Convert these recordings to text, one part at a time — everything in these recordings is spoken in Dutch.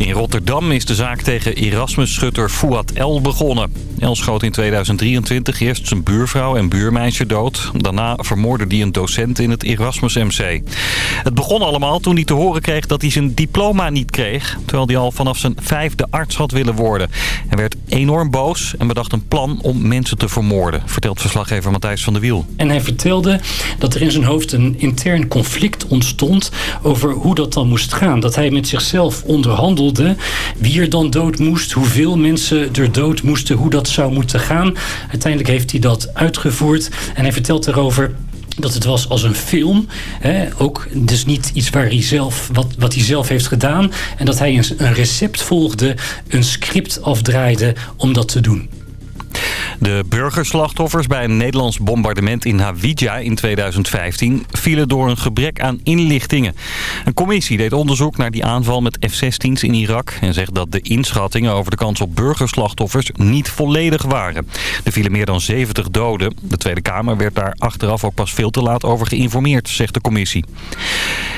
In Rotterdam is de zaak tegen Erasmus-schutter Fouad El begonnen. El schoot in 2023 eerst zijn buurvrouw en buurmeisje dood. Daarna vermoordde hij een docent in het Erasmus-MC. Het begon allemaal toen hij te horen kreeg dat hij zijn diploma niet kreeg... terwijl hij al vanaf zijn vijfde arts had willen worden. Hij werd enorm boos en bedacht een plan om mensen te vermoorden... vertelt verslaggever Matthijs van der Wiel. En hij vertelde dat er in zijn hoofd een intern conflict ontstond... over hoe dat dan moest gaan. Dat hij met zichzelf onderhandelde wie er dan dood moest, hoeveel mensen er dood moesten, hoe dat zou moeten gaan. Uiteindelijk heeft hij dat uitgevoerd en hij vertelt erover dat het was als een film. Hè, ook dus niet iets waar hij zelf, wat, wat hij zelf heeft gedaan. En dat hij een, een recept volgde, een script afdraaide om dat te doen. De burgerslachtoffers bij een Nederlands bombardement in Hawija in 2015 vielen door een gebrek aan inlichtingen. Een commissie deed onderzoek naar die aanval met F-16's in Irak en zegt dat de inschattingen over de kans op burgerslachtoffers niet volledig waren. Er vielen meer dan 70 doden. De Tweede Kamer werd daar achteraf ook pas veel te laat over geïnformeerd, zegt de commissie.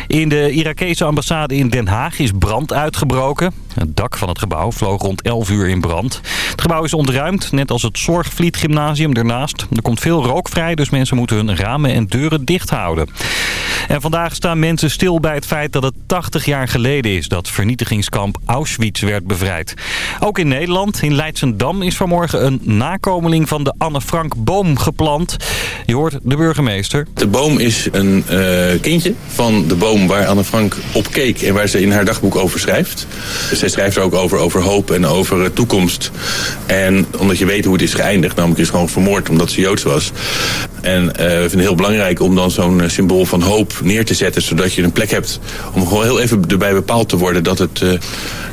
In de Irakese ambassade in Den Haag is brand uitgebroken. Het dak van het gebouw vloog rond 11 uur in brand. Het gebouw is ontruimd, net als het Zorgvliet Gymnasium ernaast. Er komt veel rook vrij, dus mensen moeten hun ramen en deuren dicht houden. En vandaag staan mensen stil bij het feit dat het 80 jaar geleden is... dat vernietigingskamp Auschwitz werd bevrijd. Ook in Nederland, in Leidsendam, is vanmorgen een nakomeling van de Anne Frank boom geplant. Je hoort de burgemeester. De boom is een uh, kindje van de boom waar Anne Frank op keek... en waar ze in haar dagboek over schrijft. Zij schrijft er ook over, over hoop en over toekomst. En omdat je weet hoe het is geëindigd, namelijk is gewoon vermoord omdat ze Joods was. En uh, we vinden het heel belangrijk om dan zo'n symbool van hoop neer te zetten... zodat je een plek hebt om gewoon heel even erbij bepaald te worden... dat het uh,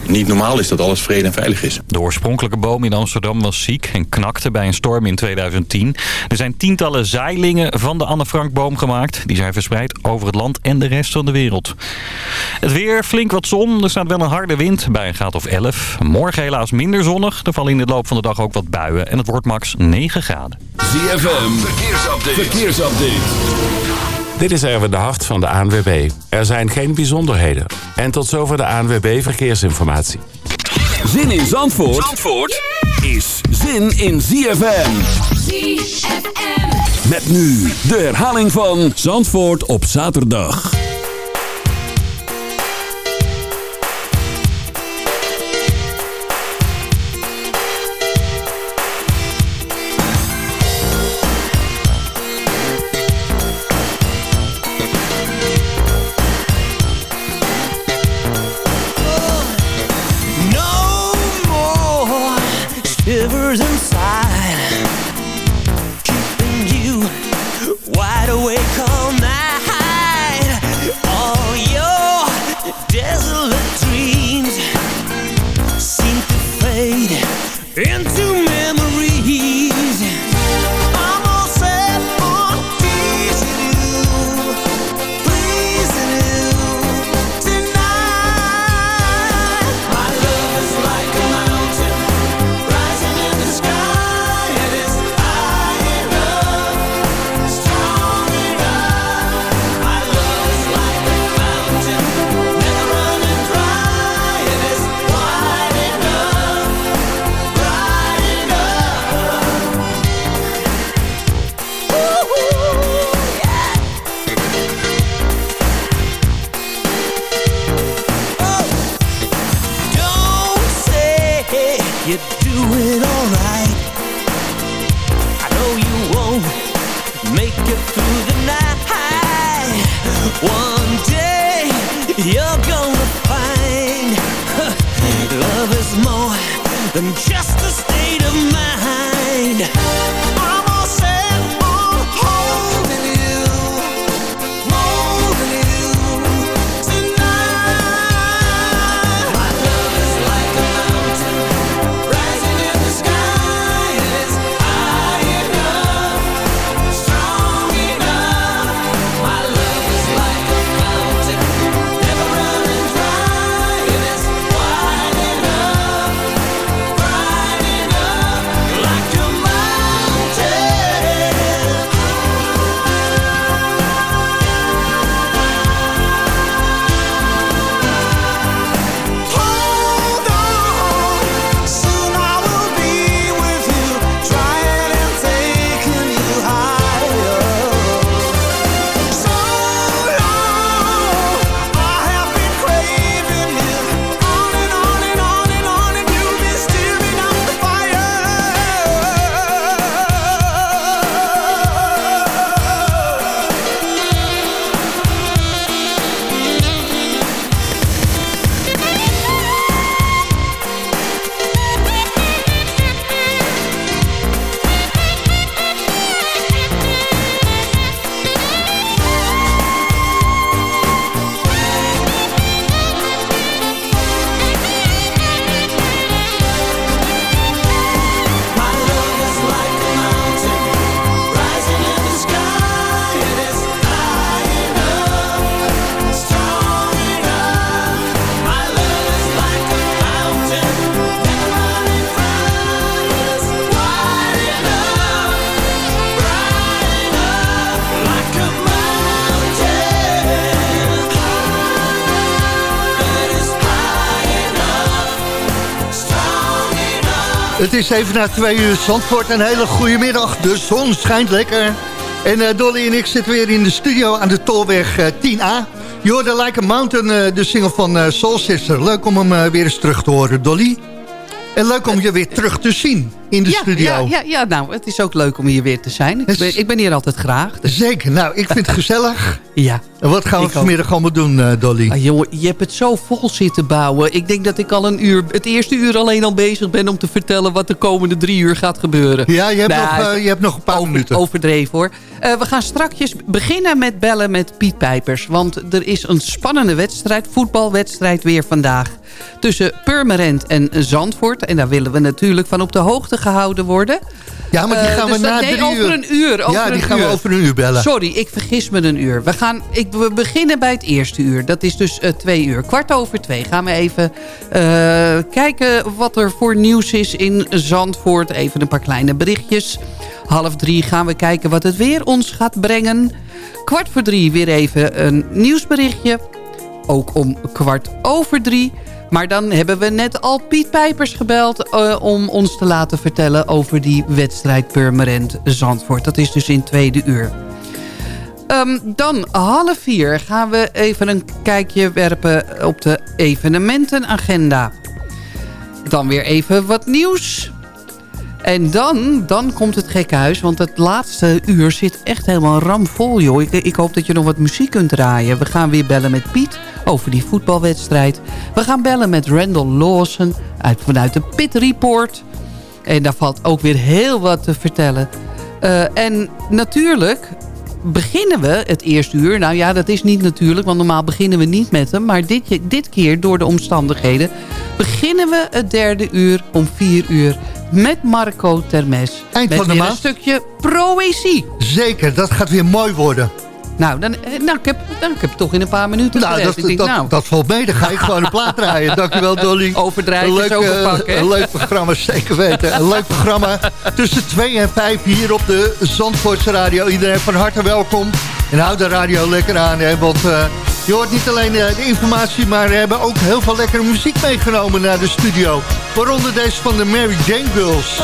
niet normaal is dat alles vrede en veilig is. De oorspronkelijke boom in Amsterdam was ziek en knakte bij een storm in 2010. Er zijn tientallen zeilingen van de Anne Frank boom gemaakt. Die zijn verspreid over het land en de rest van de wereld. Het weer, flink wat zon. Er staat wel een harde wind bij een graad of 11. Morgen helaas minder zonnig. Er vallen in de loop van de dag ook wat buien. En het wordt max 9 graden. ZFM, verkeersupdate. verkeersupdate. Dit is Erwin de Hart van de ANWB. Er zijn geen bijzonderheden. En tot zover de ANWB Verkeersinformatie. Zin in Zandvoort, Zandvoort is zin in ZFM. ZFM. Met nu de herhaling van Zandvoort op zaterdag. Is even na twee uur Zandvoort. Een hele goede middag. De zon schijnt lekker. En uh, Dolly en ik zitten weer in de studio aan de Tolweg uh, 10A. Je hoorde Like a Mountain, uh, de single van Soul Sister. Leuk om hem weer eens terug te horen, Dolly. En leuk om je weer terug te zien in de studio. Ja, ja, ja, nou, het is ook leuk om hier weer te zijn. Ik ben, ik ben hier altijd graag. Dus. Zeker, nou, ik vind het gezellig. ja. En wat gaan we vanmiddag ook. allemaal doen, uh, Dolly? Ah, jongen, je hebt het zo vol zitten bouwen. Ik denk dat ik al een uur, het eerste uur alleen al bezig ben... om te vertellen wat de komende drie uur gaat gebeuren. Ja, je hebt, nou, nog, uh, je hebt nog een paar over, minuten. Overdreven, hoor. Uh, we gaan strakjes beginnen met bellen met Piet Pijpers. Want er is een spannende wedstrijd, voetbalwedstrijd weer vandaag. Tussen Purmerend en Zandvoort. En daar willen we natuurlijk van op de hoogte gehouden worden. Ja, maar die gaan uh, dus we na drie over uur. een uur. Over ja, die gaan uur. we over een uur bellen. Sorry, ik vergis me een uur. We, gaan, ik, we beginnen bij het eerste uur. Dat is dus uh, twee uur. Kwart over twee gaan we even uh, kijken wat er voor nieuws is in Zandvoort. Even een paar kleine berichtjes. Half drie gaan we kijken wat het weer ons gaat brengen. Kwart voor drie weer even een nieuwsberichtje. Ook om kwart over drie maar dan hebben we net al Piet Pijpers gebeld... Uh, om ons te laten vertellen over die wedstrijd Purmerend Zandvoort. Dat is dus in tweede uur. Um, dan half vier gaan we even een kijkje werpen op de evenementenagenda. Dan weer even wat nieuws. En dan, dan komt het gekke huis, want het laatste uur zit echt helemaal ramvol, joh. Ik, hoop dat je nog wat muziek kunt draaien. We gaan weer bellen met Piet over die voetbalwedstrijd. We gaan bellen met Randall Lawson uit, vanuit de Pit Report. En daar valt ook weer heel wat te vertellen. Uh, en natuurlijk beginnen we het eerste uur. Nou ja, dat is niet natuurlijk, want normaal beginnen we niet met hem. Maar dit, dit keer, door de omstandigheden, beginnen we het derde uur om vier uur met Marco Termes. Eind met van de maand. een stukje proëzie. Zeker, dat gaat weer mooi worden. Nou, dan, nou, ik, heb, dan, ik heb toch in een paar minuten nou, dat, denk, dat, nou. dat valt mee. Dan ga ik gewoon een plaat draaien. Dankjewel, Dolly. Overdrijven een leuk, overpakken. Uh, een leuk programma, zeker weten. Een leuk programma tussen 2 en 5 hier op de Zandvoortse Radio. Iedereen van harte welkom. En houd de radio lekker aan, hè, want... Uh, je hoort niet alleen uh, de informatie, maar we hebben ook heel veel lekkere muziek meegenomen naar de studio. Waaronder deze van de Mary Jane Girls.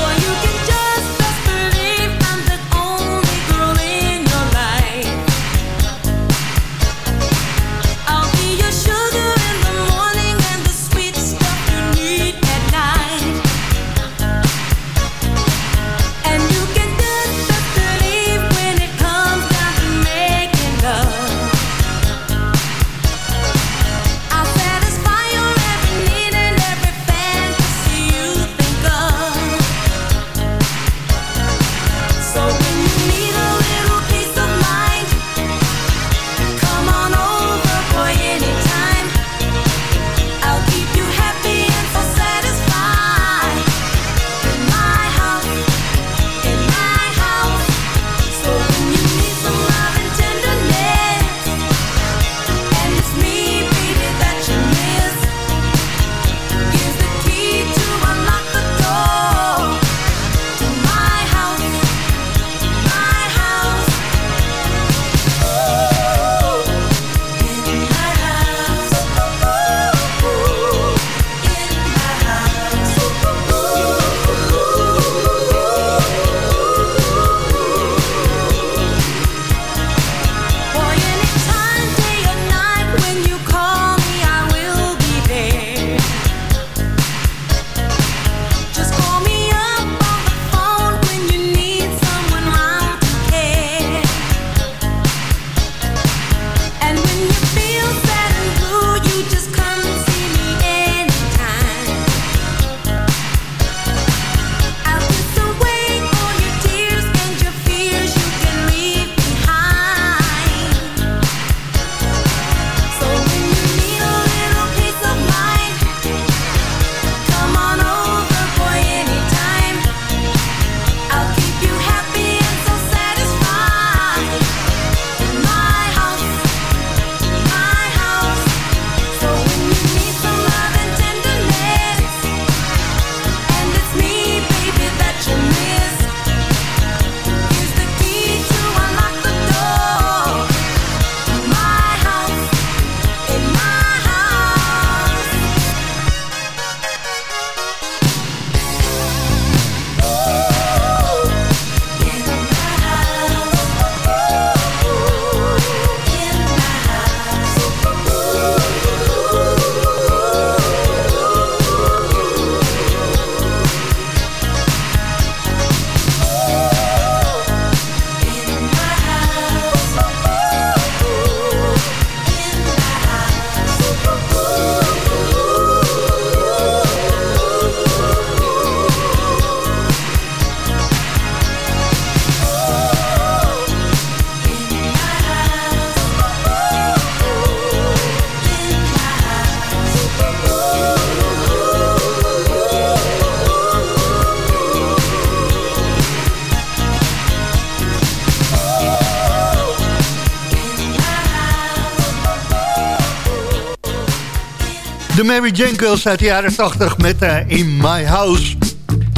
Mary Jane uit de jaren 80 met eh, In My House.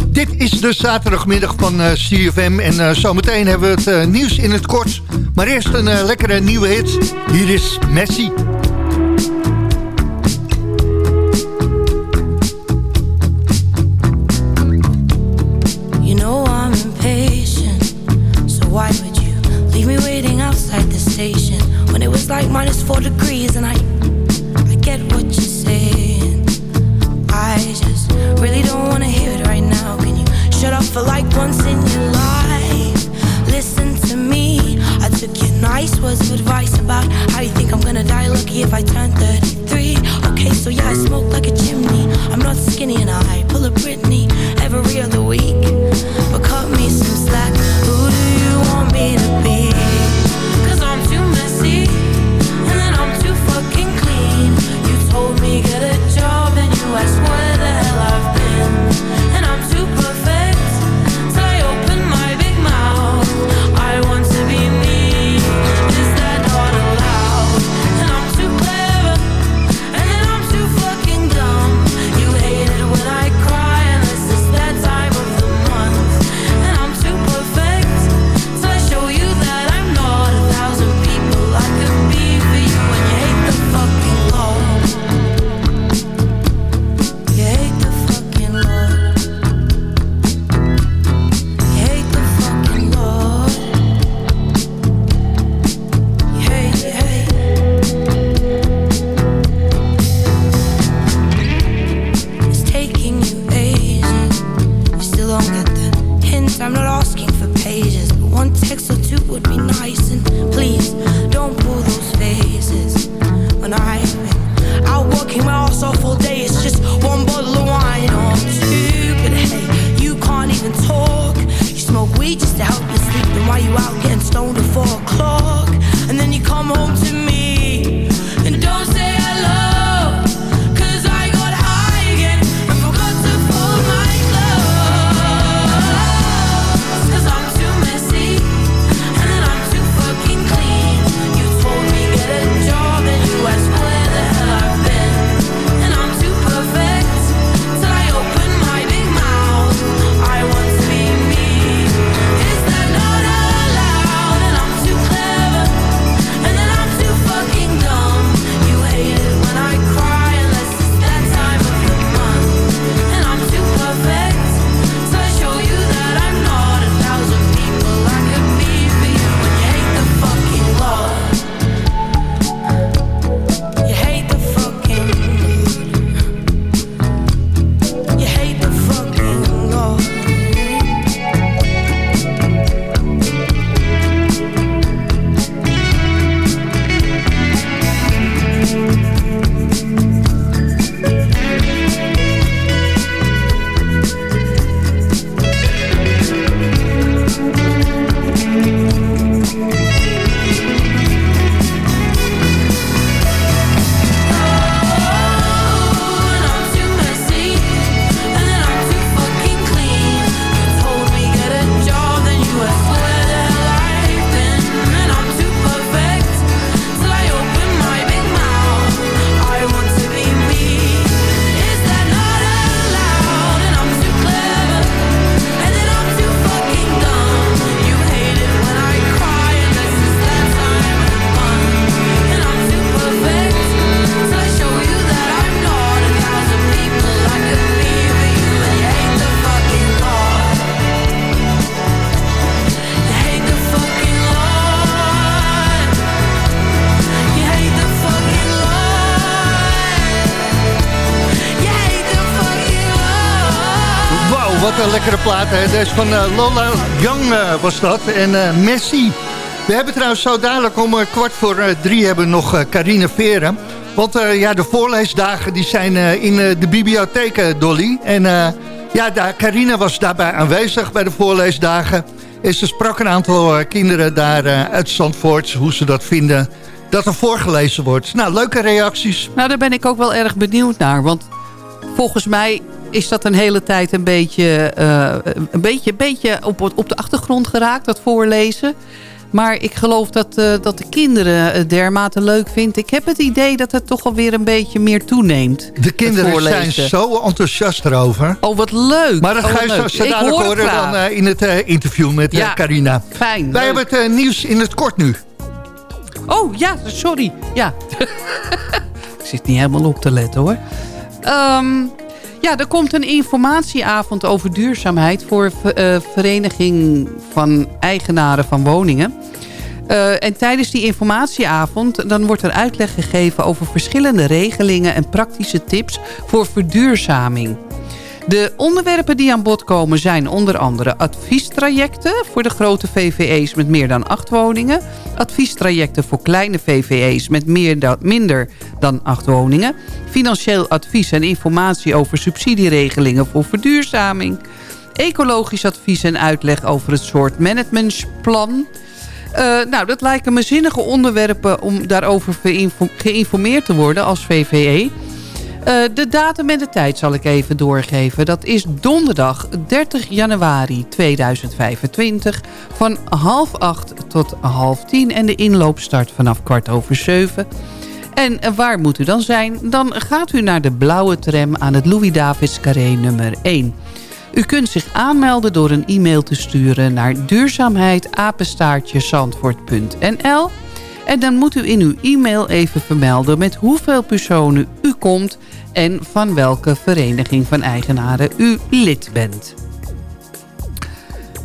Dit is de zaterdagmiddag van eh, CFM en eh, zometeen hebben we het nieuws in het kort. Maar eerst een lekkere nieuwe hit. Hier is Messi. plaat. Deze van eh, Lola Young eh, was dat. En eh, Messi. We hebben trouwens zo dadelijk om kwart voor drie hebben nog Carine Veren. Want ja, de voorleesdagen die zijn in de bibliotheek, Dolly. En ja, daar, Carine was daarbij aanwezig bij de voorleesdagen. En ze sprak een aantal kinderen daar uit Zandvoort, hoe ze dat vinden... dat er voorgelezen wordt. Nou, leuke reacties. Nou, daar ben ik ook wel erg benieuwd naar, want... Volgens mij is dat een hele tijd een beetje, eh, een beetje, een beetje op, op de achtergrond geraakt, dat voorlezen. Maar ik geloof dat, eh, dat de kinderen dermate leuk vindt. Ik heb het idee dat het toch alweer een beetje meer toeneemt. De kinderen zijn zo enthousiast erover. Oh, wat leuk. Maar dat oh, ga je zo, zo horen dan, eh, in het interview met Carina. Fijn. Wij hebben het nieuws in het kort nu. Oh, ja, sorry. Ja. ik zit niet helemaal op te letten, hoor. Ehm, ja, er komt een informatieavond over duurzaamheid... voor uh, Vereniging van Eigenaren van Woningen. Uh, en tijdens die informatieavond dan wordt er uitleg gegeven... over verschillende regelingen en praktische tips voor verduurzaming. De onderwerpen die aan bod komen zijn onder andere adviestrajecten voor de grote VVE's met meer dan acht woningen. Adviestrajecten voor kleine VVE's met meer dan, minder dan acht woningen. Financieel advies en informatie over subsidieregelingen voor verduurzaming. Ecologisch advies en uitleg over het soort managementplan. Uh, nou, dat lijken me zinnige onderwerpen om daarover geïnformeerd te worden als VVE. Uh, de datum en de tijd zal ik even doorgeven. Dat is donderdag 30 januari 2025 van half acht tot half tien. En de inloop start vanaf kwart over zeven. En waar moet u dan zijn? Dan gaat u naar de blauwe tram aan het Louis-Davids Carré nummer 1. U kunt zich aanmelden door een e-mail te sturen naar duurzaamheidapenstaartjezandvoort.nl en dan moet u in uw e-mail even vermelden met hoeveel personen komt en van welke vereniging van eigenaren u lid bent.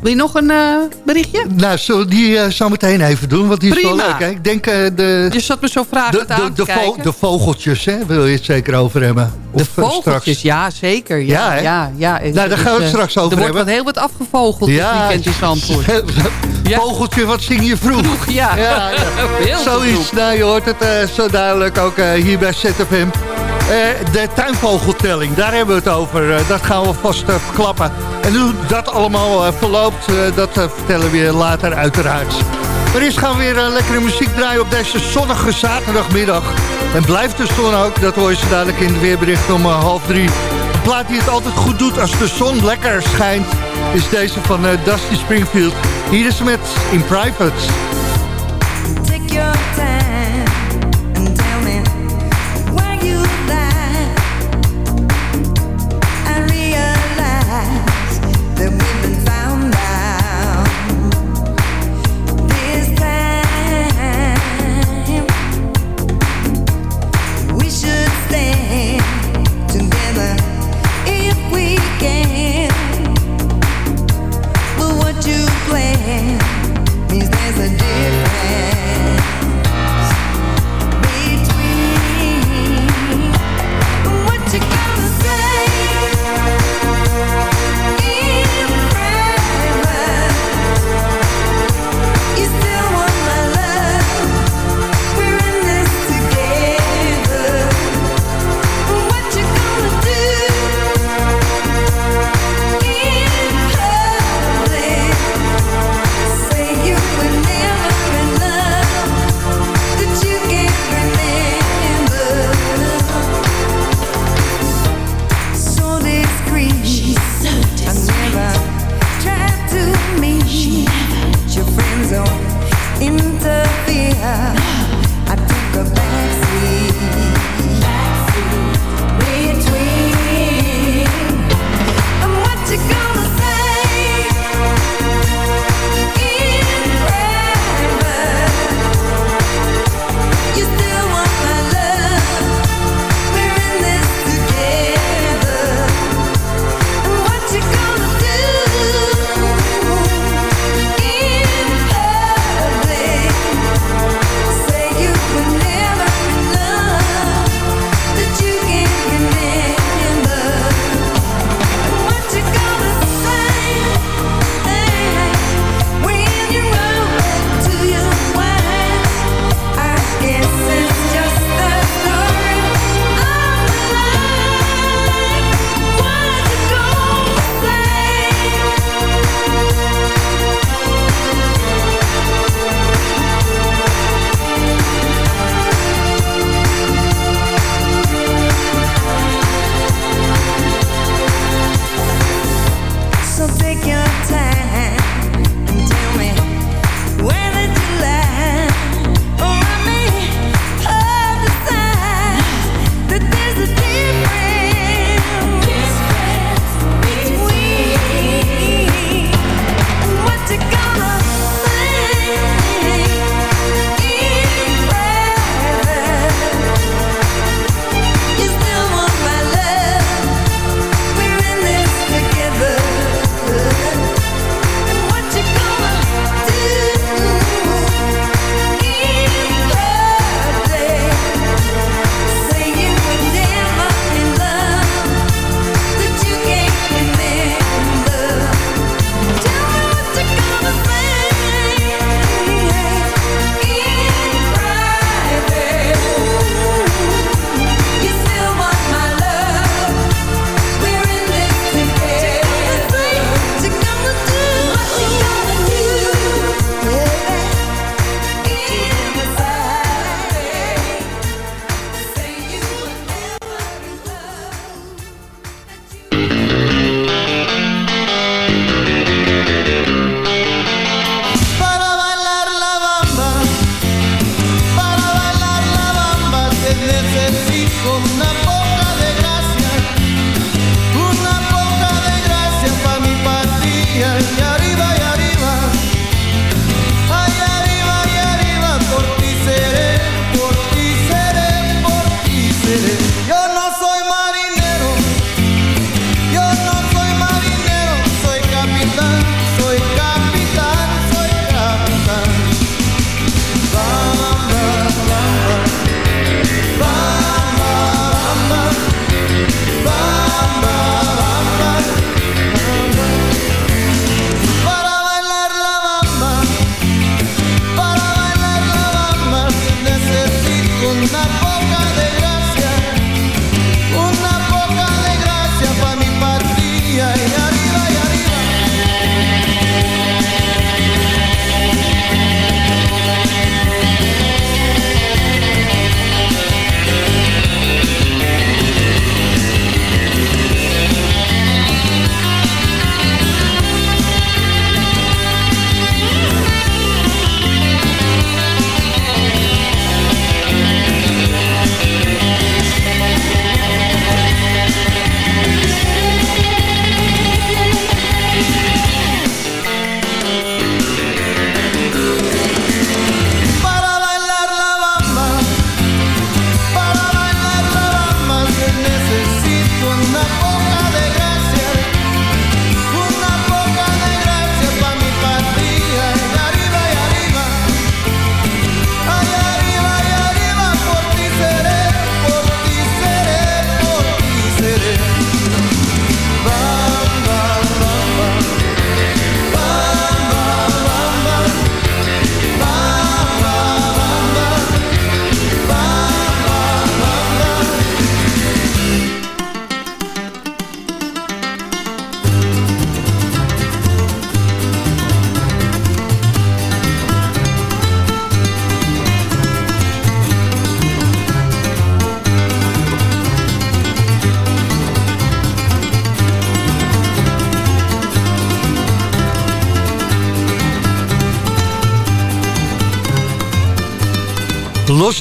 Wil je nog een uh, berichtje? Nou, zullen die uh, zo meteen even doen? Want die is wel leuk. Hè? Ik denk uh, de... Je zat me zo vragen de, de, de, vo de, vogeltjes, hè? wil je het zeker over hebben? De vogeltjes, straks? ja, zeker. Ja, ja, ja, ja. Nou, daar gaan we het straks over er hebben. Er wordt heel wat afgevogeld ja, dit weekend in ja. Vogeltje, wat zing je vroeg? vroeg ja. ja, ja. Zoiets, nou, je hoort het zo duidelijk ook hier bij ZFM. Uh, de tuinvogeltelling, daar hebben we het over. Uh, dat gaan we vast uh, verklappen. En hoe dat allemaal verloopt, dat vertellen we later uiteraard. Maar eerst gaan we weer lekkere muziek draaien op deze zonnige zaterdagmiddag. En blijft de zon ook, dat hoor je zo dadelijk in het weerbericht om half drie. Een plaat die het altijd goed doet als de zon lekker schijnt... is deze van Dusty Springfield. Hier is met In Private.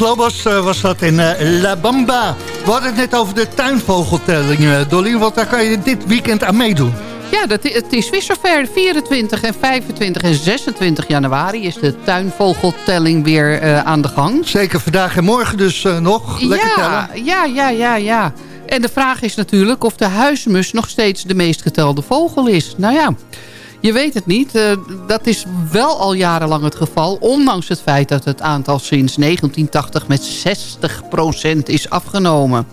Lobos uh, was dat in uh, La Bamba. We hadden het net over de tuinvogeltelling, uh, Dolly. Want daar kan je dit weekend aan meedoen. Ja, dat, het is weer zover. 24 en 25 en 26 januari is de tuinvogeltelling weer aan de gang. Zeker vandaag en morgen dus nog. Lekker ja, tellen. ja, ja, ja, ja. En de vraag is natuurlijk of de huismus nog steeds de meest getelde vogel is. Nou ja... Je weet het niet. Uh, dat is wel al jarenlang het geval. Ondanks het feit dat het aantal sinds 1980 met 60% is afgenomen.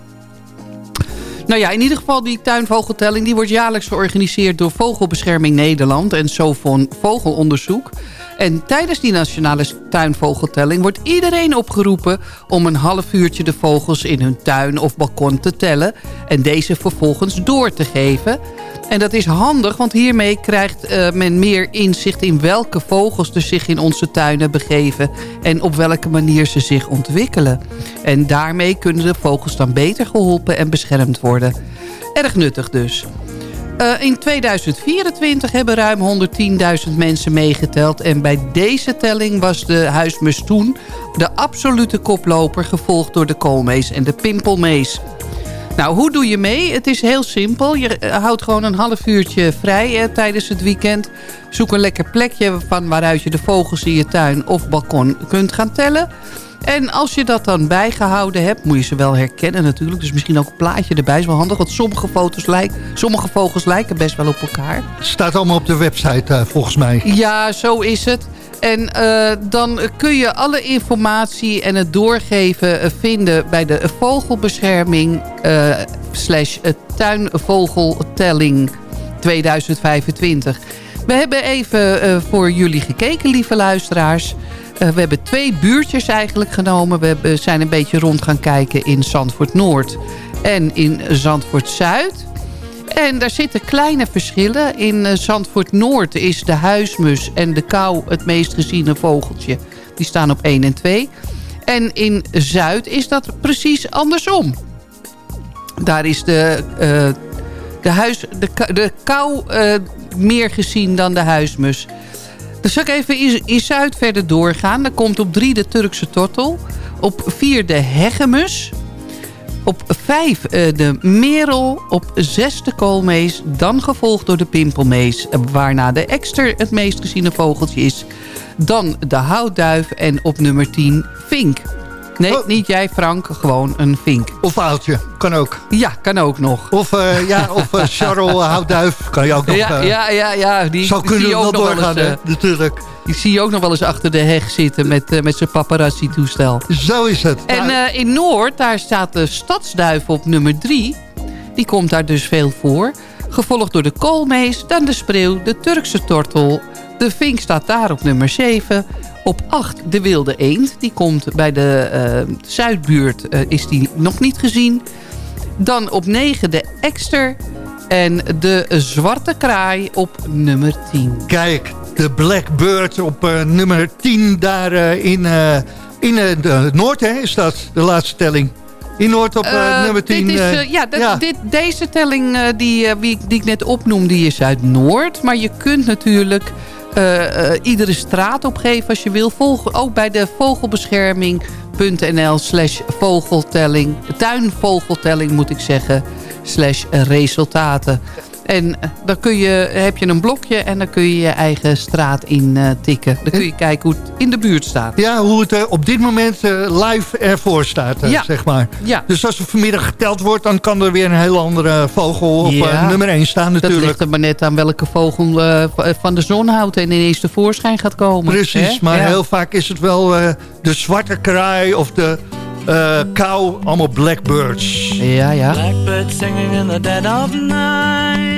Nou ja, in ieder geval die tuinvogeltelling... die wordt jaarlijks georganiseerd door Vogelbescherming Nederland... en Sovon Vogelonderzoek. En tijdens die nationale tuinvogeltelling wordt iedereen opgeroepen... om een half uurtje de vogels in hun tuin of balkon te tellen... en deze vervolgens door te geven... En dat is handig, want hiermee krijgt uh, men meer inzicht in welke vogels er zich in onze tuinen begeven en op welke manier ze zich ontwikkelen. En daarmee kunnen de vogels dan beter geholpen en beschermd worden. Erg nuttig dus. Uh, in 2024 hebben ruim 110.000 mensen meegeteld. En bij deze telling was de huismus toen de absolute koploper... gevolgd door de koolmees en de pimpelmees. Nou, hoe doe je mee? Het is heel simpel. Je eh, houdt gewoon een half uurtje vrij eh, tijdens het weekend. Zoek een lekker plekje van waaruit je de vogels in je tuin of balkon kunt gaan tellen. En als je dat dan bijgehouden hebt, moet je ze wel herkennen natuurlijk. Dus misschien ook een plaatje erbij is wel handig. Want sommige, foto's lijken, sommige vogels lijken best wel op elkaar. Staat allemaal op de website uh, volgens mij. Ja, zo is het. En uh, dan kun je alle informatie en het doorgeven uh, vinden bij de vogelbescherming uh, slash tuinvogeltelling 2025. We hebben even voor jullie gekeken, lieve luisteraars. we hebben twee buurtjes eigenlijk genomen. We zijn een beetje rond gaan kijken in Zandvoort Noord en in Zandvoort Zuid. En daar zitten kleine verschillen. In uh, Zandvoort Noord is de huismus en de kou het meest geziene vogeltje. Die staan op 1 en 2. En in Zuid is dat precies andersom. Daar is de, de, huis, de, de kou uh, meer gezien dan de huismus. Dan zal ik even in, Zuid verder doorgaan. Dan komt op 3 de Turkse tortel. Op 4 de hegemus. Op 5 de merel. Op 6 de koolmees. Dan gevolgd door de pimpelmees. Waarna de ekster het meest geziene vogeltje is. Dan de houtduif. En op nummer 10 vink. Nee, oh. niet jij Frank, gewoon een vink. Of oudje, kan ook. Ja, kan ook nog. Of, uh, ja, of uh, Charles Houtduif kan je ook nog... Ja, uh, ja, ja, ja. Die, zo kunnen we wel doorgaan, eens, natuurlijk. Die zie je ook nog wel eens achter de heg zitten met, met zijn paparazzi-toestel. Zo is het. En nou, in Noord, daar staat de stadsduif op nummer 3. Die komt daar dus veel voor. Gevolgd door de koolmees, dan de spreeuw, de Turkse tortel... De vink staat daar op nummer 7. Op 8 de wilde eend. Die komt bij de uh, Zuidbuurt, uh, is die nog niet gezien. Dan op 9 de ekster. En de zwarte kraai op nummer 10. Kijk, de Blackbird op uh, nummer 10 daar in, in Noord, hè, is dat de laatste telling. In Noord op nummer 10. Dit is, ja. Dit, deze telling die, die, die ik net opnoem, die is uit Noord. Maar je kunt natuurlijk iedere straat opgeven als je wil. Volg ook bij de vogelbescherming.nl slash vogeltelling. Tuinvogeltelling moet ik zeggen. Slash resultaten. En eh, dan kun je, heb je een blokje en dan kun je je eigen straat in uh, tikken. Dan kun je kijken hoe het in de buurt staat. Ja, hoe het uh, op dit moment live ervoor staat, ja. zeg maar. Ja. Dus als er vanmiddag geteld wordt, dan kan er weer een heel andere vogel op ja. nummer 1 staan natuurlijk. Dat ligt er maar net aan welke vogel van de zon houdt en ineens tevoorschijn gaat komen. Precies, maar heel vaak is het wel de zwarte kraai of de... Uh, kou, allemaal blackbirds. Ja, ja. Blackbirds singing in the dead of night.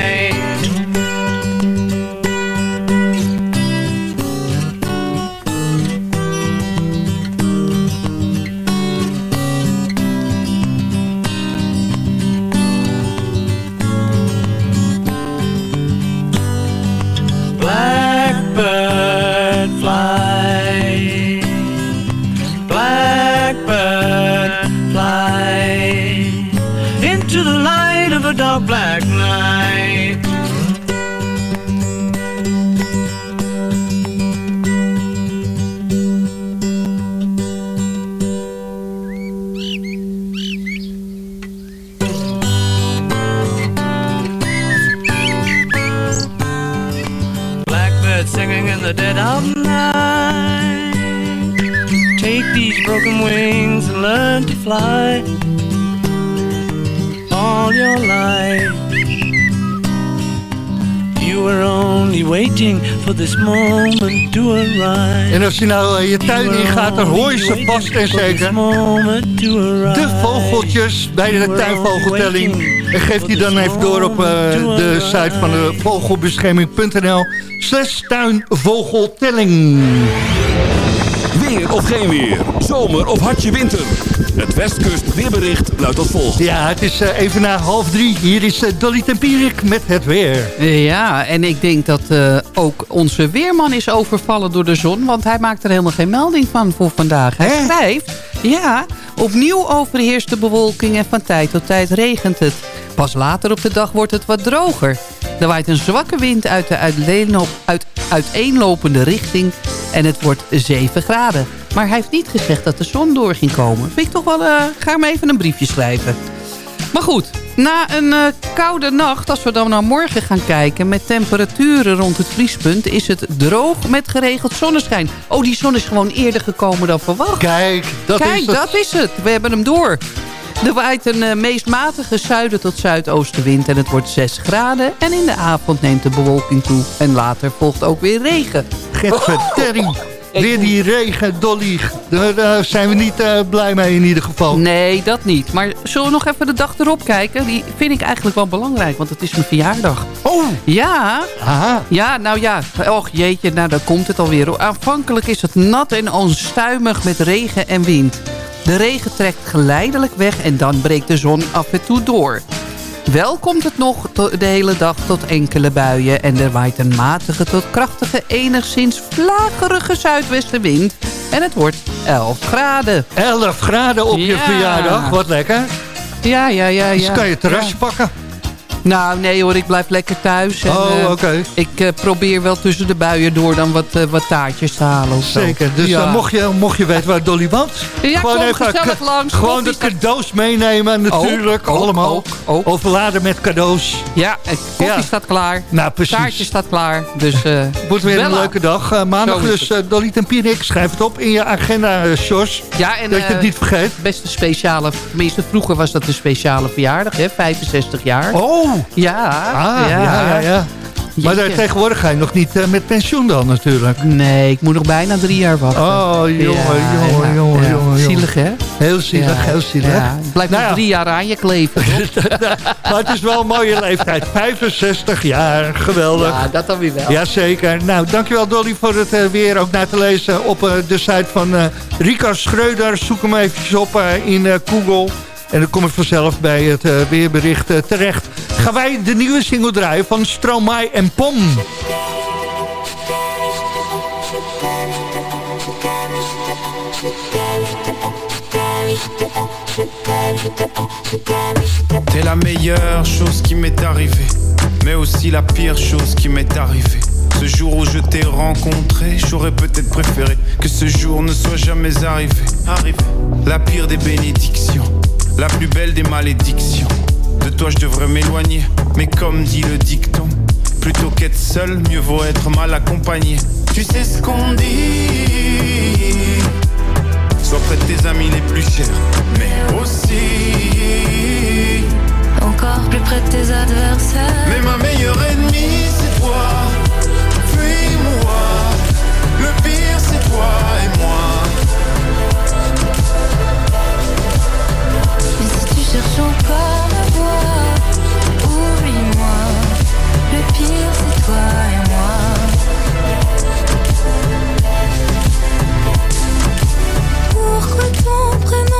Black night. Blackbird singing in the dead of night. Take these broken wings and learn to fly all your life. You were only waiting for this moment to arrive. En als je nou uh, je tuin in gaat, dan hoor je ze vast en zeker. De vogeltjes bij de tuinvogeltelling. En geeft die dan even door op uh, de site van de vogelbescherming.nl slash tuinvogeltelling. Weer of geen weer, zomer of hartje winter. Het Westkust weerbericht luidt als volgt. Ja, het is uh, even na half drie. Hier is uh, Dolly Tempierik met het weer. Ja, en ik denk dat uh, ook onze weerman is overvallen door de zon. Want hij maakt er helemaal geen melding van voor vandaag. Hij Hè? schrijft, ja, opnieuw overheerst de bewolking en van tijd tot tijd regent het. Pas later op de dag wordt het wat droger. Er waait een zwakke wind uit de uit uiteenlopende richting en het wordt 7 graden. Maar hij heeft niet gezegd dat de zon door ging komen. Vind ik toch wel, uh, ga hem even een briefje schrijven. Maar goed, na een uh, koude nacht, als we dan naar morgen gaan kijken... met temperaturen rond het vriespunt, is het droog met geregeld zonneschijn. Oh, die zon is gewoon eerder gekomen dan verwacht. Kijk, dat Kijk, is het. dat is het. We hebben hem door. Er waait een uh, meest matige zuiden tot zuidoostenwind en het wordt 6 graden. En in de avond neemt de bewolking toe en later volgt ook weer regen. Getverterrie. Weer die regen, Dolly. Daar zijn we niet uh, blij mee in ieder geval. Nee, dat niet. Maar zullen we nog even de dag erop kijken? Die vind ik eigenlijk wel belangrijk, want het is mijn verjaardag. Oh! Ja. Aha. Ja, nou ja. Och jeetje, nou dan komt het alweer. Aanvankelijk is het nat en onstuimig met regen en wind. De regen trekt geleidelijk weg en dan breekt de zon af en toe door. Wel komt het nog de hele dag tot enkele buien... en er waait een matige tot krachtige, enigszins vlagerige zuidwestenwind... en het wordt 11 graden. 11 graden op je verjaardag, wat lekker. Ja, ja, ja. ja. Dus kan je terrasje ja. pakken. Nou, nee hoor, ik blijf lekker thuis. En, oh, oké. Okay. ik uh, probeer wel tussen de buien door dan wat, uh, wat taartjes te halen of Zeker, zo. dus ja. uh, mocht, je, mocht je weten waar Dolly woont... Ja, gewoon even gezellig langs. Gewoon de cadeaus meenemen natuurlijk, ook, allemaal. Ook, ook. Overladen met cadeaus. Ja, koffie ja. staat klaar. Nou, precies. Taartje staat klaar. Dus, Wordt weer een leuke dag. maandag dus Dolly Tempierik, schrijf het op in je agenda, Sjors. Ja, en, dat je het niet vergeet. Best een speciale, tenminste vroeger was dat een speciale verjaardag, hè, 65 jaar. Oh! Ja. Ah, ja, ja, ja. ja. Maar daar tegenwoordig ga je nog niet uh, met pensioen dan natuurlijk. Nee, ik moet nog bijna drie jaar wachten. Oh, jongen, ja, jongen, jongen, jongen. Zielig, hè? Heel zielig, heel zielig. Ja. Blijf nou nog drie jaar aan je kleven, Maar het is wel een mooie leeftijd. 65 jaar, geweldig. Ja, dat dan weer wel. Jazeker. Nou, dankjewel Dolly voor het uh, weer ook naar te lezen op uh, de site van Rika Schreuder. Zoek hem eventjes op in Google. En dan kom ik vanzelf bij het uh, weerbericht uh, terecht. Gaan wij de nieuwe single draaien van Stromae en Pom. T'es la meilleure chose qui m'est arrivée, mais aussi la pire chose qui m'est arrivée. Ce jour où je t'ai rencontré, j'aurais peut-être préféré que ce jour ne soit jamais arrivé. arrivé. La pire des bénédictions la plus belle des malédictions. De toi je devrais m'éloigner, mais comme dit le dicton, plutôt qu'être seul, mieux vaut être mal accompagné. Tu sais ce qu'on dit Sois près de tes amis les plus chers, mais aussi encore plus près de tes adversaires. Mais ma meilleure ennemie c'est toi, fuis-moi. Le pire c'est toi cherche encore ma voix. Oublie-moi, le pire c'est toi et moi. Pourquoi ton prénom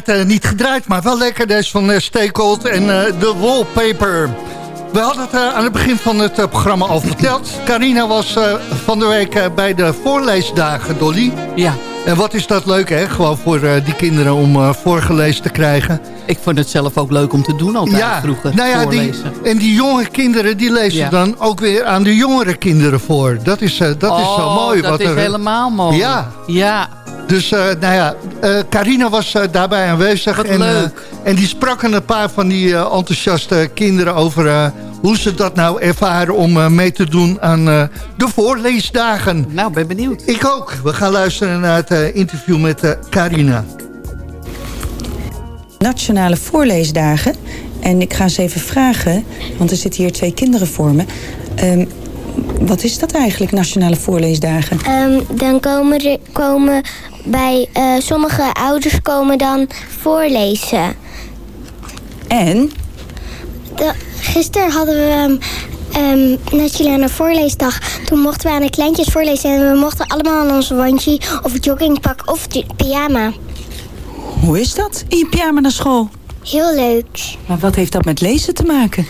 tijd uh, niet gedraaid, maar wel lekker. Deze van Stay Cold en de Wallpaper. We hadden het aan het begin van het programma al verteld. Carina was van de week bij de voorleesdagen, Dolly. Ja. En wat is dat leuk, hè? Gewoon voor die kinderen om voorgelezen te krijgen. Ik vond het zelf ook leuk om te doen altijd ja, vroeger. Nou ja, die, en die jonge kinderen die lezen dan ook weer aan de jongere kinderen voor. Dat is, uh, dat oh, is zo mooi. dat wat is er, helemaal mooi. Ja. ja. Dus uh, nou ja, uh, Carina was daarbij aanwezig. Wat en, leuk. en die sprak een paar van die enthousiaste kinderen over hoe ze dat nou ervaren om mee te doen aan de voorleesdagen. Nou, ben benieuwd. Ik ook. We gaan luisteren naar het interview met Carina. Nationale voorleesdagen. En ik ga ze even vragen, want er zitten hier twee kinderen voor me. Um, wat is dat eigenlijk, Nationale Voorleesdagen? Um, dan komen, er, komen bij uh, sommige ouders komen dan voorlezen. En? De, gisteren hadden we um, Nationale Voorleesdag. Toen mochten we aan de kleintjes voorlezen en we mochten allemaal aan ons wandje of joggingpak of pyjama. Hoe is dat, in je pyjama naar school? Heel leuk. Maar wat heeft dat met lezen te maken?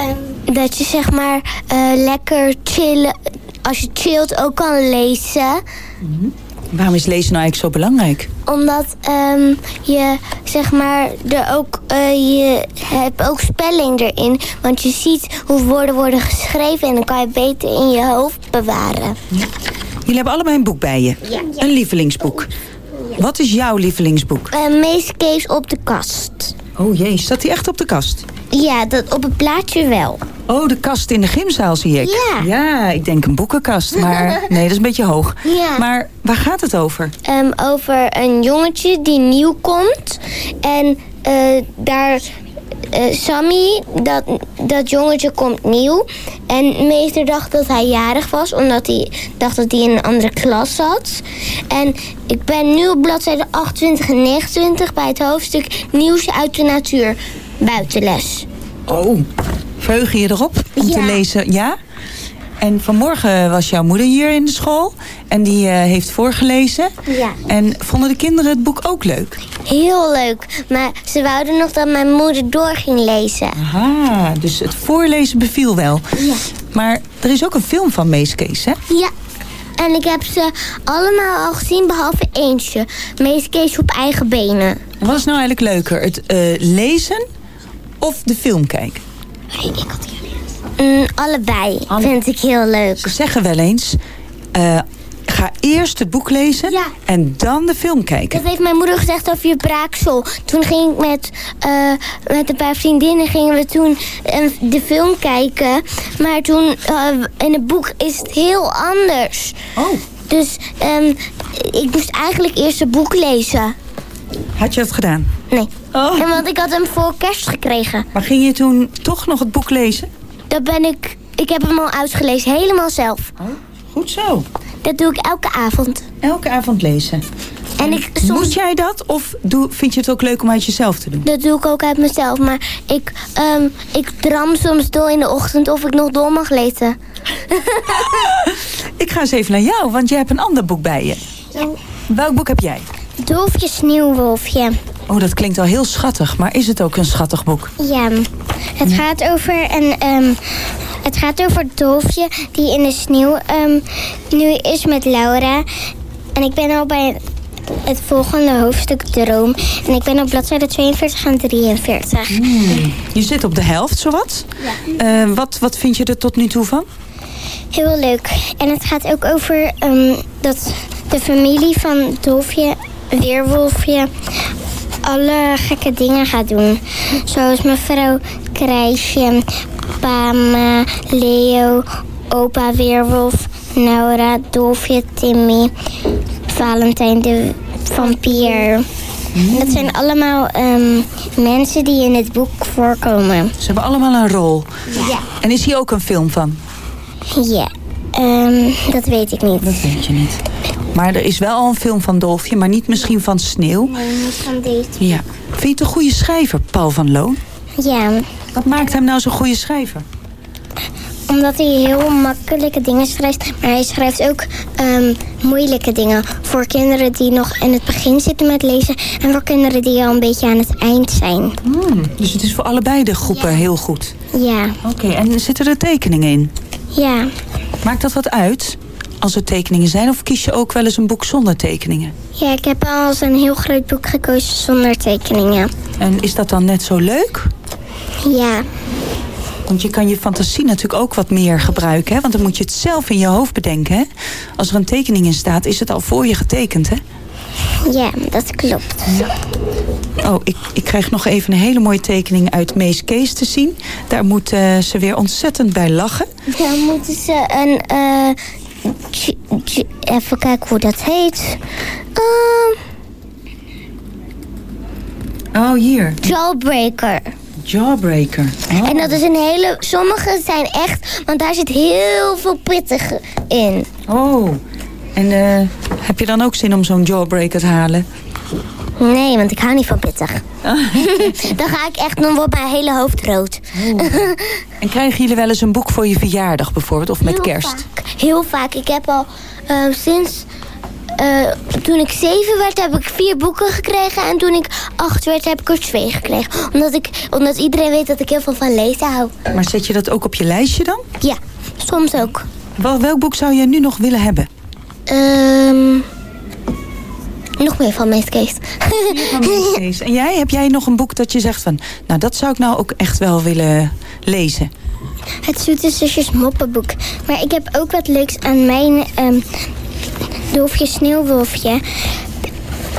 Um, dat je zeg maar uh, lekker chillen... Als je chillt ook kan lezen. Mm -hmm. Waarom is lezen nou eigenlijk zo belangrijk? Omdat um, je zeg maar er ook... Uh, je hebt ook spelling erin. Want je ziet hoe woorden worden geschreven... en dan kan je beter in je hoofd bewaren. Ja. Jullie hebben allebei een boek bij je. Ja. Een lievelingsboek. Wat is jouw lievelingsboek? Uh, Mees Kees op de kast. Oh jee, staat die echt op de kast? Ja, dat op het plaatje wel. Oh, de kast in de gymzaal zie ik. Ja. Ja, ik denk een boekenkast, maar nee, dat is een beetje hoog. Ja. Maar waar gaat het over? Um, over een jongetje die nieuw komt. En uh, daar... Uh, Sammy, dat, dat jongetje komt nieuw. En meester dacht dat hij jarig was, omdat hij dacht dat hij in een andere klas zat. En ik ben nu op bladzijde 28 en 29 bij het hoofdstuk Nieuws uit de natuur, buitenles. Oh, verheug je erop om ja. te lezen? Ja? En vanmorgen was jouw moeder hier in de school en die uh, heeft voorgelezen. Ja. En vonden de kinderen het boek ook leuk? Heel leuk, maar ze wouden nog dat mijn moeder door ging lezen. Aha, dus het voorlezen beviel wel. Ja. Maar er is ook een film van Mees Kees, hè? Ja. En ik heb ze allemaal al gezien, behalve eentje. Mees Kees op eigen benen. Wat is nou eigenlijk leuker? Het uh, lezen of de film kijken? Nee, ik had hier mm, allebei Alle... vind ik heel leuk. Ze zeggen wel eens... Uh, ga eerst het boek lezen ja. en dan de film kijken. Dat heeft mijn moeder gezegd over je braaksel. Toen ging ik met, uh, met een paar vriendinnen gingen we toen uh, de film kijken. Maar toen in het boek is het heel anders. Oh. Dus um, ik moest eigenlijk eerst het boek lezen. Had je dat gedaan? Nee. Oh. En want ik had hem voor kerst gekregen. Maar ging je toen toch nog het boek lezen? Dat ben ik... Ik heb hem al uitgelezen, helemaal zelf. Oh, goed zo. Dat doe ik elke avond. Elke avond lezen. En ik, soms... Moet jij dat? Of doe, vind je het ook leuk om uit jezelf te doen? Dat doe ik ook uit mezelf. Maar ik, um, ik dram soms door in de ochtend of ik nog door mag lezen. ik ga eens even naar jou, want jij hebt een ander boek bij je. Ja. Welk boek heb jij? Dolfje Sneeuwwolfje. Oh, dat klinkt al heel schattig. Maar is het ook een schattig boek? Ja. Het gaat over een... Um, het gaat over het dolfje die in de sneeuw um, nu is met Laura. En ik ben al bij het volgende hoofdstuk Droom. En ik ben op bladzijde 42 en 43. Hmm. Je zit op de helft, zowat? Ja. Uh, wat, wat vind je er tot nu toe van? Heel leuk. En het gaat ook over um, dat de familie van Dolfje, Weerwolfje, alle gekke dingen gaat doen. Zoals mevrouw Krijsje, Pama, Leo, opa Weerwolf, Laura, Dolfje, Timmy, Valentijn de vampier. Dat zijn allemaal um, mensen die in het boek voorkomen. Ze hebben allemaal een rol. Ja. En is hier ook een film van? Ja, um, dat weet ik niet. Dat weet je niet. Maar er is wel al een film van Dolfje, maar niet misschien van Sneeuw. Nee, niet van deze. Ja. Vind je het een goede schrijver, Paul van Loon? Ja. Wat maakt hem nou zo'n goede schrijver? Omdat hij heel makkelijke dingen schrijft. Maar hij schrijft ook ehm, moeilijke dingen. Voor kinderen die nog in het begin zitten met lezen. En voor kinderen die al een beetje aan het eind zijn. Hmm, dus het is voor allebei de groepen heel goed. Ja. Oké, en zitten er tekeningen in? Ja. Maakt dat wat uit als er tekeningen zijn? Of kies je ook wel eens een boek zonder tekeningen? Ja, ik heb al eens een heel groot boek gekozen zonder tekeningen. En is dat dan net zo leuk? Ja. Want je kan je fantasie natuurlijk ook wat meer gebruiken. Hè? Want dan moet je het zelf in je hoofd bedenken. Hè? Als er een tekening in staat, is het al voor je getekend, hè? Ja, dat klopt. Oh, ik, ik krijg nog even een hele mooie tekening uit Mees Kees te zien. Daar moeten ze weer ontzettend bij lachen. Dan moeten ze een... eh, even kijken hoe dat heet. Ehm, Oh, hier. Jawbreaker. Jawbreaker. En dat is een hele... Sommige zijn echt... Want daar zit heel veel pittig in. Oh, en eh, heb je dan ook zin om zo'n jawbreaker te halen? Nee, want ik hou niet van pittig. dan ga ik echt... Dan wordt mijn hele hoofd rood. En krijgen jullie wel eens een boek voor je verjaardag bijvoorbeeld? Of met Heel kerst? vaak. Heel vaak. Ik heb al eh, sinds... eh, toen ik zeven werd, heb ik vier boeken gekregen. En toen ik acht werd, heb ik er twee gekregen. Omdat, ik, omdat iedereen weet dat ik heel veel van lezen hou. Maar zet je dat ook op je lijstje dan? Ja, soms ook. Wel, welk boek zou je nu nog willen hebben? Ehm, nog meer van Mees Kees. Kees. En jij, heb jij nog een boek dat je zegt van... nou, dat zou ik nou ook echt wel willen lezen? Het Zoete Zusjes moppenboek. Maar ik heb ook wat leuks aan mijn ehm Dolfje Sneeuwwolfje.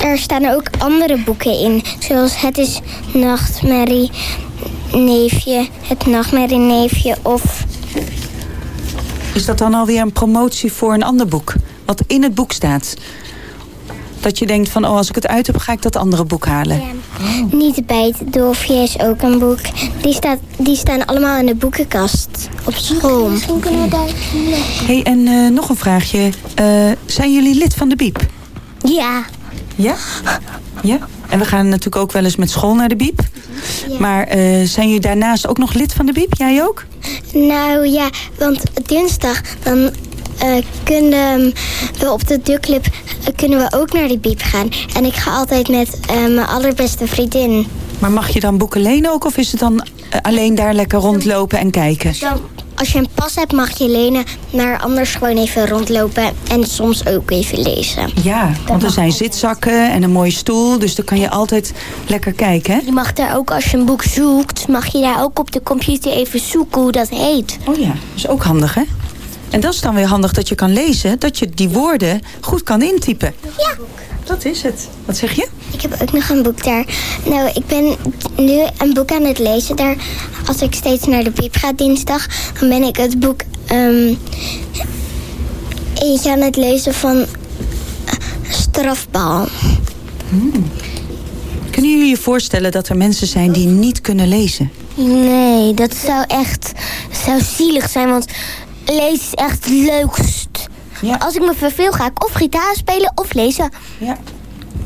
Er staan ook andere boeken in. Zoals Het is Nachtmerrie Neefje, Het Nachtmerrie Neefje of... Is dat dan alweer een promotie voor een ander boek? Wat in het boek staat? Dat je denkt van, oh, als ik het uit heb, ga ik dat andere boek halen. Niet bij het Dolfje is ook een boek. Die, staat, die staan allemaal in de boekenkast op school. Misschien kunnen we daar... hey, en eh, nog een vraagje. Eh, zijn jullie lid van de Biep? Ja. Ja? Ja? En we gaan natuurlijk ook wel eens met school naar de Biep. Maar eh, zijn jullie daarnaast ook nog lid van de Biep? Jij ook? Nou ja, want dinsdag dan eh, kunnen we op de duclub eh, kunnen we ook naar die biep gaan. En ik ga altijd met eh, mijn allerbeste vriendin. Maar mag je dan boeken lenen ook? Of is het dan alleen daar lekker rondlopen en kijken? Dan, als je een pas hebt mag je lenen, maar anders gewoon even rondlopen en soms ook even lezen. Ja, want er zijn zitzakken en een mooie stoel. Dus dan kan je altijd lekker kijken, hè? Je mag daar ook, als je een boek zoekt, mag je daar ook op de computer even zoeken hoe dat heet. Oh ja, dat is ook handig, hè? En dat is dan weer handig dat je kan lezen, dat je die woorden goed kan intypen. Ja. Dat is het. Wat zeg je? Ik heb ook nog een boek daar. Nou, ik ben nu een boek aan het lezen. Daar, als ik steeds naar de piep ga dinsdag, dan ben ik het boek ehm, eentje aan het lezen van eh, Strafbal. Kunnen jullie je voorstellen dat er mensen zijn die niet kunnen lezen? Nee, dat zou echt zou zielig zijn, want lezen is echt het leukst. Als ik me verveel, ga ik of gitaar spelen of lezen. Ja.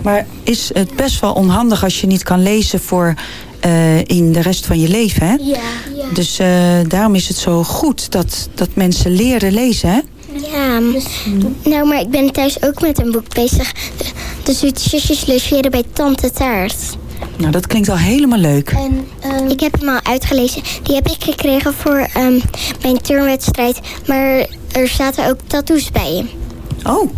Maar is het best wel onhandig als je niet kan lezen voor eh, in de rest van je leven, hè? Ja, ja. Dus eh, daarom is het zo goed dat, dat mensen leren lezen, hè? Ja, nou, maar ik ben thuis ook met een boek bezig. De Zoete Zusjes logeren bij Tante Taart. Nou, dat klinkt al helemaal leuk. En, ik heb hem al uitgelezen. Die heb ik gekregen voor ehm, mijn turnwedstrijd. Maar er zaten ook tattoos bij. Oh,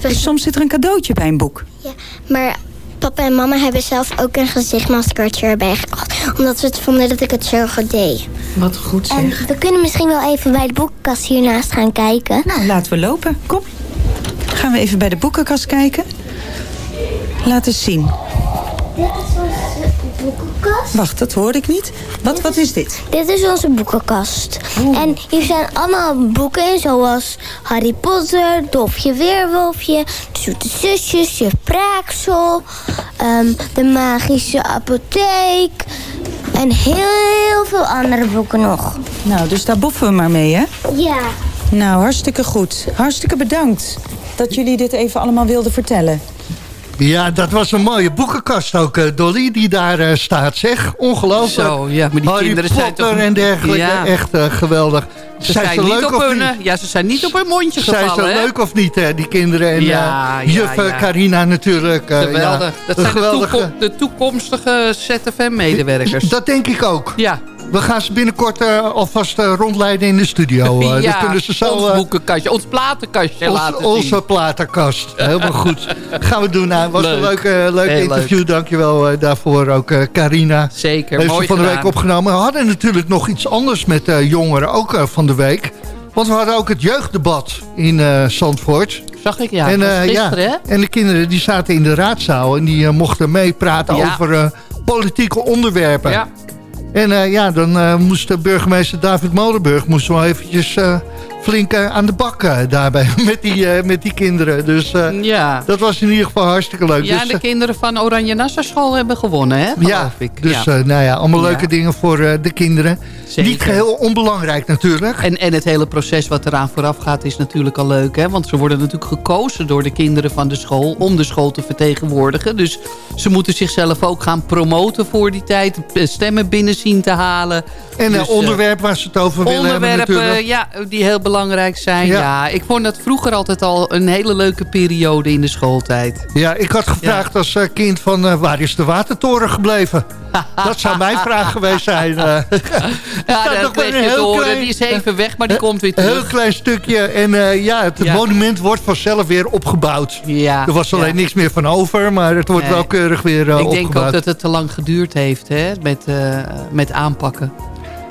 dus soms zit er een cadeautje bij een boek. Ja, maar papa en mama hebben zelf ook een gezichtmaskertje erbij gekocht. Omdat ze het vonden dat ik het zo goed deed. Wat goed En zeg. we kunnen misschien wel even bij de boekenkast hiernaast gaan kijken. Nou, laten we lopen. Kom. Gaan we even bij de boekenkast kijken. Laat eens zien. Dit is onze boekenkast. Wacht, dat hoorde ik niet. Wat, wat is dit? Dit is onze boekenkast. En hier zijn allemaal boeken in, zoals Harry Potter, Dolfje Weerwolfje, De Zoete Zusjes, Juf Praaksel, ehm, De Magische Apotheek en heel veel andere boeken nog. Nou, dus daar boffen we maar mee, hè? Ja. Nou, hartstikke goed. Hartstikke bedankt dat jullie dit even allemaal wilden vertellen. Ja, dat was een mooie boekenkast ook, eh, Dolly, die daar uh, staat, zeg. Ongelooflijk. Zo, ja, maar die Harry kinderen Potter zijn toch... en dergelijke, Ja. echt uh, geweldig. Ze zijn, ze leuk op of hun, niet? ja, ze zijn niet op hun mondje Zijn gevallen, ze hè? leuk of niet, hè, die kinderen? En Ja, eh, juf eh, ja. Carina natuurlijk. eh, Geweldig. ja, dat zijn geweldige- de toekomstige ZFM-medewerkers. Dat denk ik ook. Ja. We gaan ze binnenkort eh, alvast eh, rondleiden in de studio. eh. Dan ja, kunnen ze zo, ons boekenkastje, ons platenkastje Ons- laten onze zien. platenkast. Helemaal goed. Gaan we doen. Nou, was een Leuk. leuk, leuk Heel interview. Dankjewel eh, daarvoor ook, Carina. Zeker, Heeft mooi van de week opgenomen. We hadden natuurlijk nog iets anders met jongeren ook van de week. Want we hadden ook het jeugddebat in eh, Zandvoort. Zag ik, ja. en, gisteren, hè? en de kinderen die zaten in de raadzaal en die mochten meepraten Ja. over politieke onderwerpen. Ja. En eh, ja, dan eh, moest de burgemeester David Molenburg moest wel eventjes eh, flink eh, aan de bak eh, daarbij met die, eh, met die kinderen. Dus Ja. dat was in ieder geval hartstikke leuk. Ja, dus, de kinderen van Oranje Nassau School hebben gewonnen, hè? ja, ik. dus ja. nou ja, allemaal leuke dingen voor de kinderen. Zeker. Niet geheel onbelangrijk natuurlijk. En, en het hele proces wat eraan vooraf gaat is natuurlijk al leuk. Hè? Want ze worden natuurlijk gekozen door de kinderen van de school... om de school te vertegenwoordigen. Dus ze moeten zichzelf ook gaan promoten voor die tijd. Stemmen binnen zien te halen. En Dus, een onderwerp waar ze het over willen hebben natuurlijk. ja, die heel belangrijk zijn. Ja. Ja. ik vond dat vroeger altijd al een hele leuke periode in de schooltijd. Ja, ik had gevraagd als eh, kind van eh, waar is de watertoren gebleven? dat zou mijn vraag geweest zijn. eh. Ja, dat kreeg een je heel klein- Die is even weg, maar die komt weer Een heel terug. klein stukje. En ja, het Ja. monument wordt vanzelf weer opgebouwd. Ja, Er was alleen niks meer van over, maar het wordt Nee. wel keurig weer eh, Ik denk opgebouwd. ook dat het te lang geduurd heeft hè, met, met aanpakken.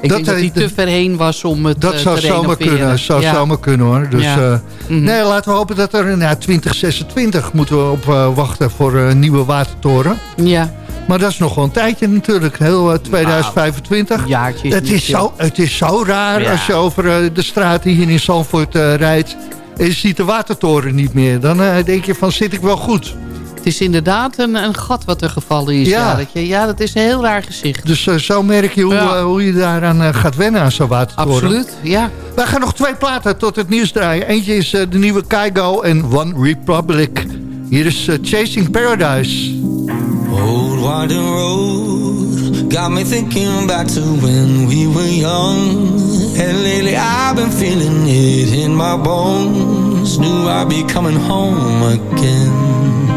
Ik Dat, denk dat hij te ver heen was om het Dat eh, zou te zomaar renoveren. kunnen, zou Ja. zomaar kunnen hoor. Dus Ja. eh, Mhm. nee, laten we hopen dat er nou, 2026 moeten we op eh, wachten voor een nieuwe watertoren. Ja, Maar dat is nog wel een tijdje natuurlijk, heel eh, 2025. een jaartje is het, is veel. zo, het is zo raar Ja. als je over de straten hier in Zandvoort rijdt... en je ziet de watertoren niet meer. Dan denk je van, zit ik wel goed? Het is inderdaad een, een gat wat er gevallen is. Ja. Ja, dat, je, ja dat is een heel raar gezicht. Dus eh, zo merk je hoe, Ja. eh, hoe je daaraan eh, gaat wennen aan zo'n watertoren. Absoluut, ja. Wij gaan nog twee platen tot het nieuws draaien. Eentje is de nieuwe Kaigo en One Republic. Hier is Chasing Paradise. Old winding road got me thinking back to when we were young. And lately I've been feeling it in my bones. Knew I'd be coming home again.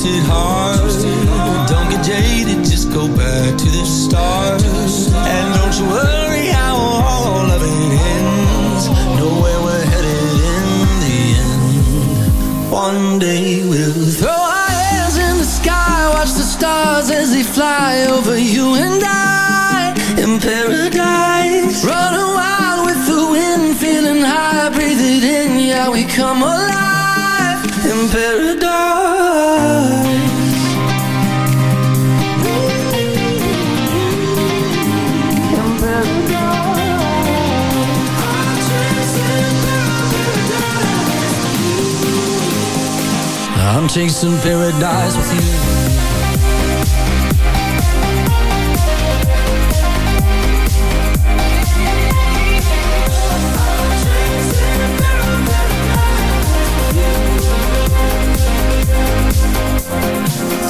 Twisted heart, don't get jaded, just go back to the start. And don't you worry chasing paradise with you.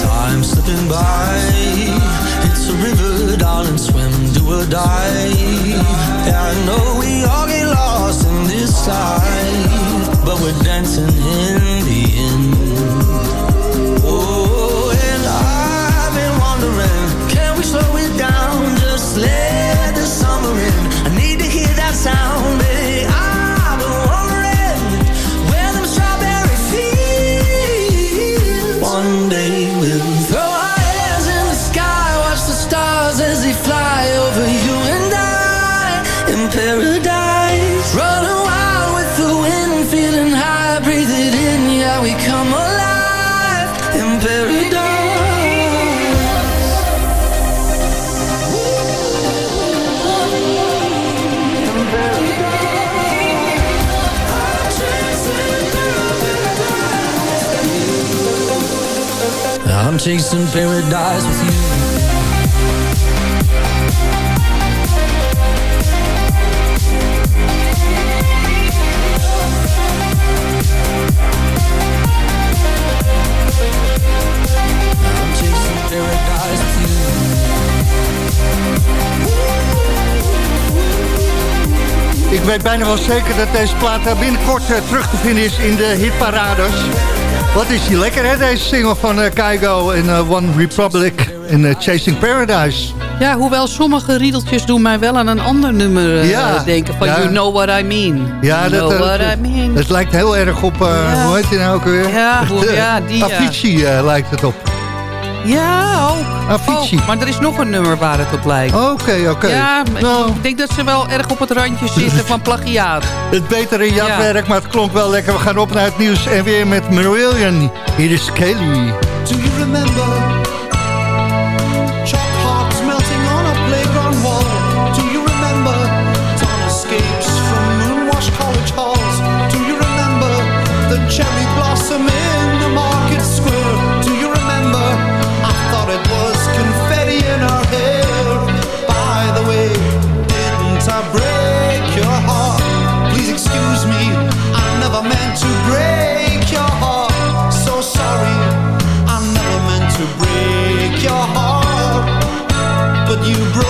Time slipping by. It's a river, darling, swim, do or die. Yeah, I know we all get lost in this life, but we're dancing in I'm chasing paradise with you Ik weet bijna wel zeker dat deze plaat eh, binnenkort eh, terug te vinden is in de hitparades. Wat is die lekker hè, deze single van uh, Kaigo en One Republic en Chasing Paradise. Ja, hoewel sommige riedeltjes doen mij wel aan een ander nummer ja, denken. Van You Know What I Mean. Ja, you dat, know what I mean. het lijkt heel erg op, ja. hoe heet die nou ook weer? Ja, hoe, ja die Avicii lijkt het op. Ja, ook. Avicii. Ook, maar er is nog een nummer waar het op lijkt. Oké, oké. Ja, nou. ik denk dat ze wel erg op het randje zitten van plagiaat. Het betere jatwerk, ja. maar het klonk wel lekker. We gaan op naar het nieuws en weer met Marillion. Hier is Kelly. Do you remember Chalk hearts melting on a you broke